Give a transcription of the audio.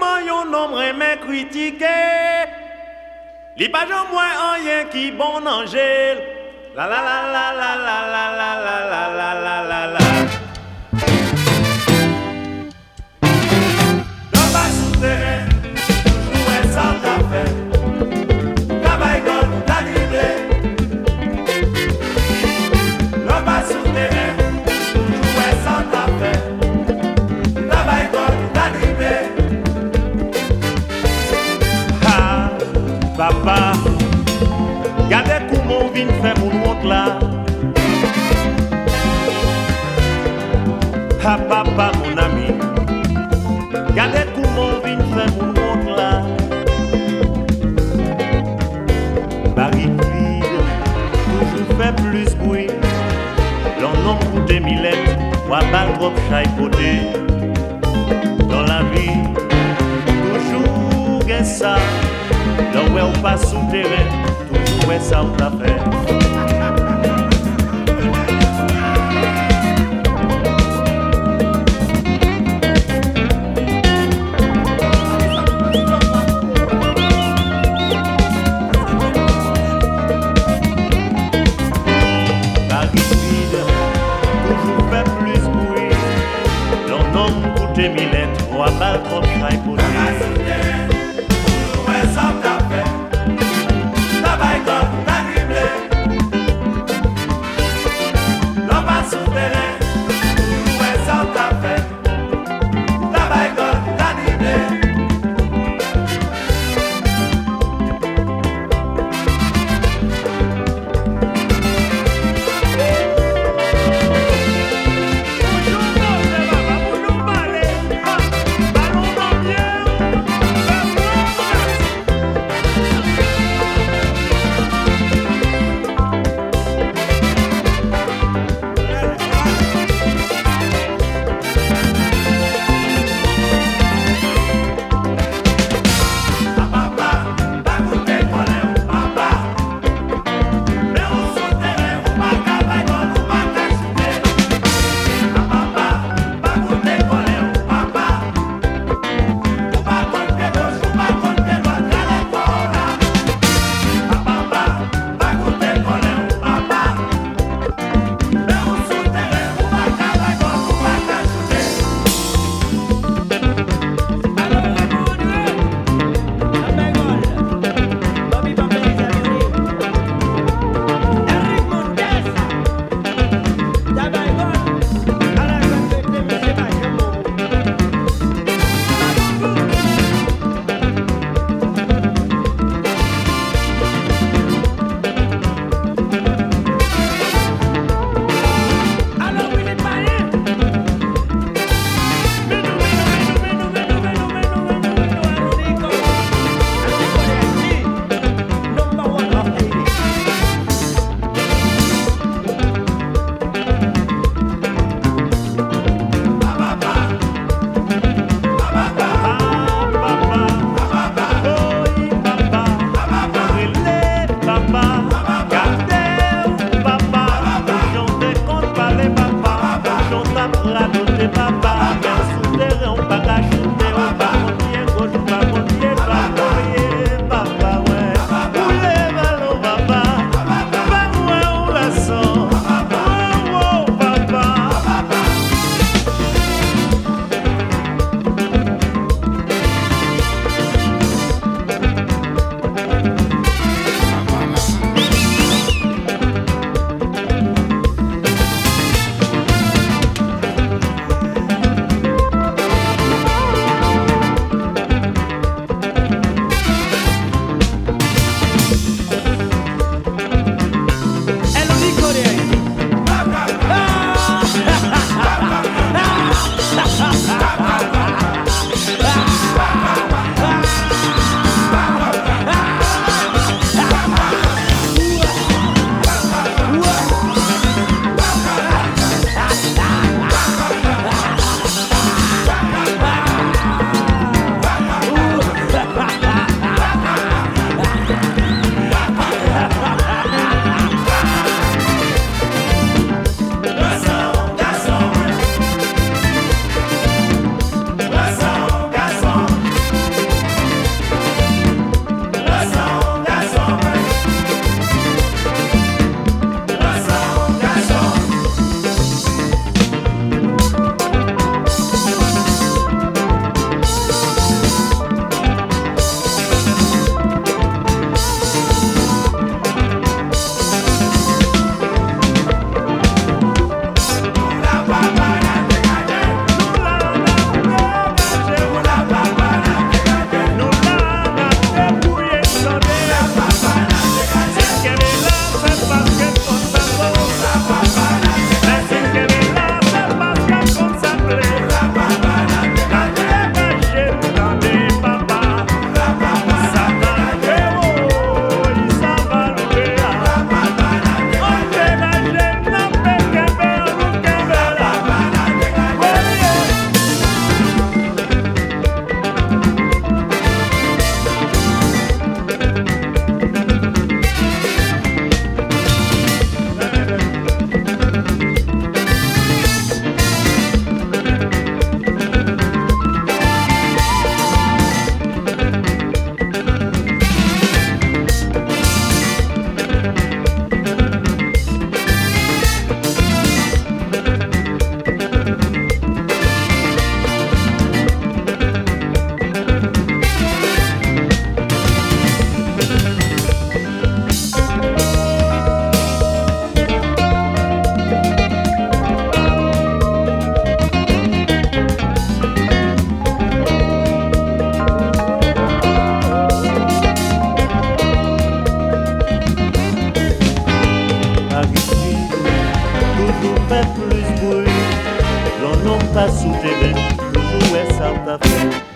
comment yon nom remet critiquer. Li pas j'en moins rien qui bon angèle. La la la la la la la la la la la la la la. Papa mon ami, gardez tout mon vin, fait mon oncle là. Par une toujours fait plus bruit. L'endroit le monde des millètes, moi va à la gauche. Dans la vie, toujours gagne ça. Dans le monde passe sous terre, toujours gagne ça. mouri L'on nom pa sou te ben Toujou